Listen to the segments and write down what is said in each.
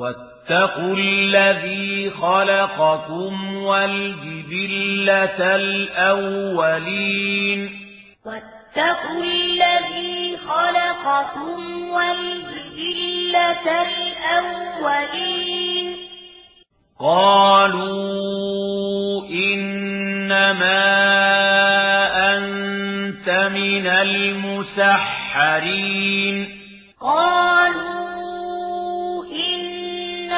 واتقوا الذي خلقكم والجبلة الأولين. واتقوا الذي خلقكم والجبلة الأولين. قالوا إنما أنت من المسحرين. قالوا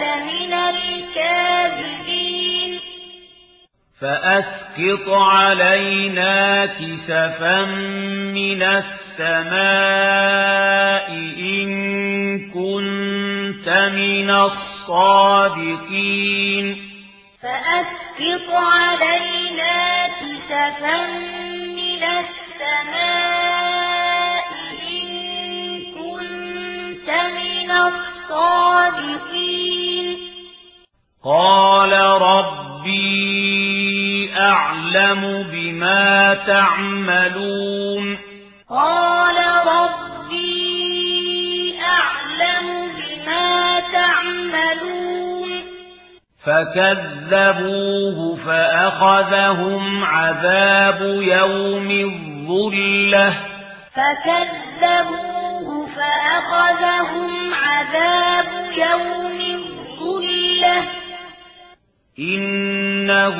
لمن الكاذبين. فأسقط علينا كسفا من السماء إن كنت من الصادقين. فأسقط علينا كسفا من السماء إن كنت من الصادقين. قال ربي أعلم بما تعملون. قال ربي أعلم بما تعملون. فكذبوه فأخذهم عذاب يوم الظلة. فكذبوه فأخذهم عذاب يوم الظلة. إنه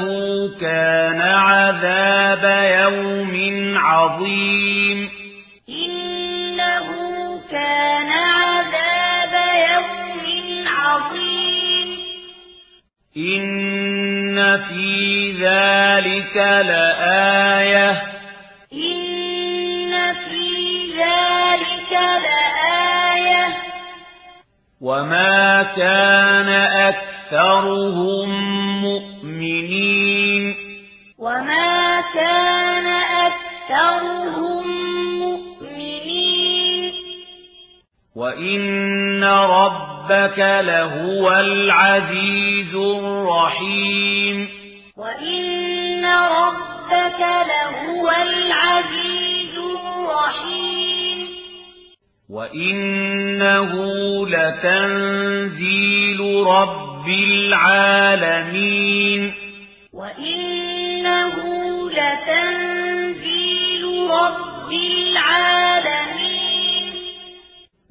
كان عذاب يوم عظيم إنه كان عذاب يوم عظيم إن في ذلك لآية إن في ذلك لآية وما كان أكثر أكثرهم مؤمنين وما كان أكثرهم مؤمنين وإن ربك لهو العزيز الرحيم وإن ربك لهو العزيز الرحيم وإنه لتنزيل رب العالمين وإنه لتنزيل رب العالمين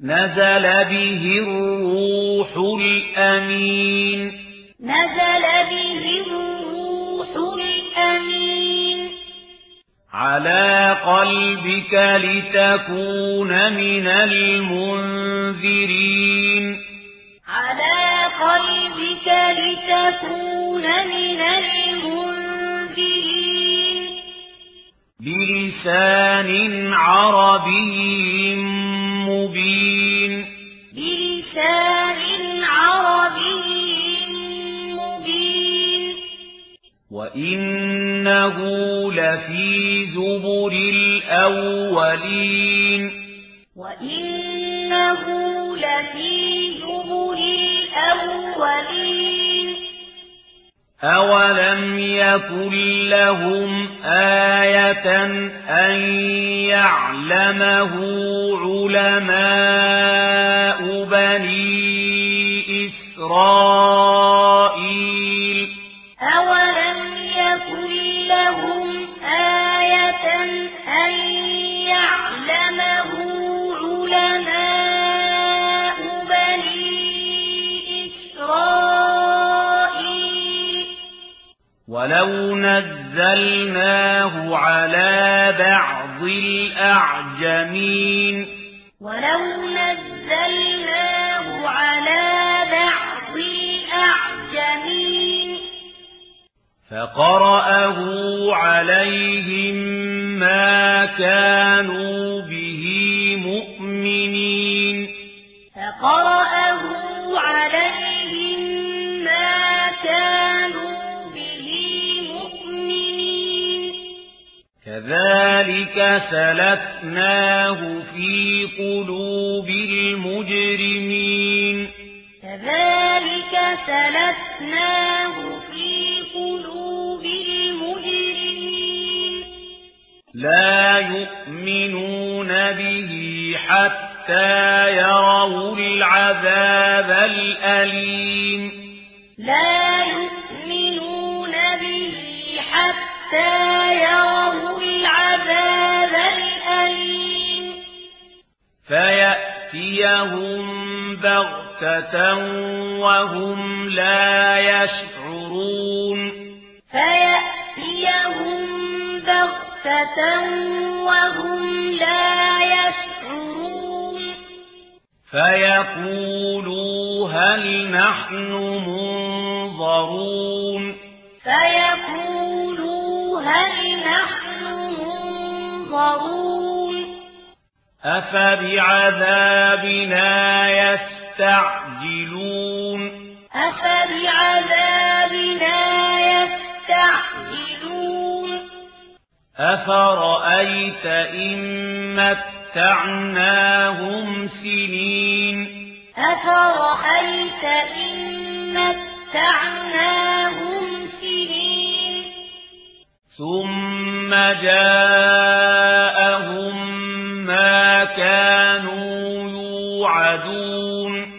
نزل به الروح الأمين۔ نزل به الروح الأمين۔ على قلبك لتكون من المنذرين۔ لتكون من المنذرين. بلسان عربي مبين. بلسان عربي مبين. وإنه لفي زبر الأولين. وإنه لفي زبر الأولين الأولين. أولم يكن لهم آية أن يعلمه علماء بني إسرائيل؟ أولم ولو نزلناه على بعض الأعجمين ولو نزلناه على بعض الأعجمين فقرأه عليهم ما كانوا به مؤمنين فقرأه كذلك سلكناه في قلوب المجرمين كذلك سلكناه في قلوب المجرمين لا يؤمنون به حتى يروا العذاب الأليم لا يؤمنون به حتى يروا العذاب الأليم تأتيهم بغتة وهم لا يشعرون فيأتيهم بغتة وهم لا يشعرون فيقولوا هل نحن منظرون فيقولوا هل أفبعذابنا يستعجلون؟ أفبعذابنا يستعجلون؟ أفرأيت إن متعناهم سنين؟ أفرأيت إن متعناهم سنين؟ ثم جاء كانوا يوعدون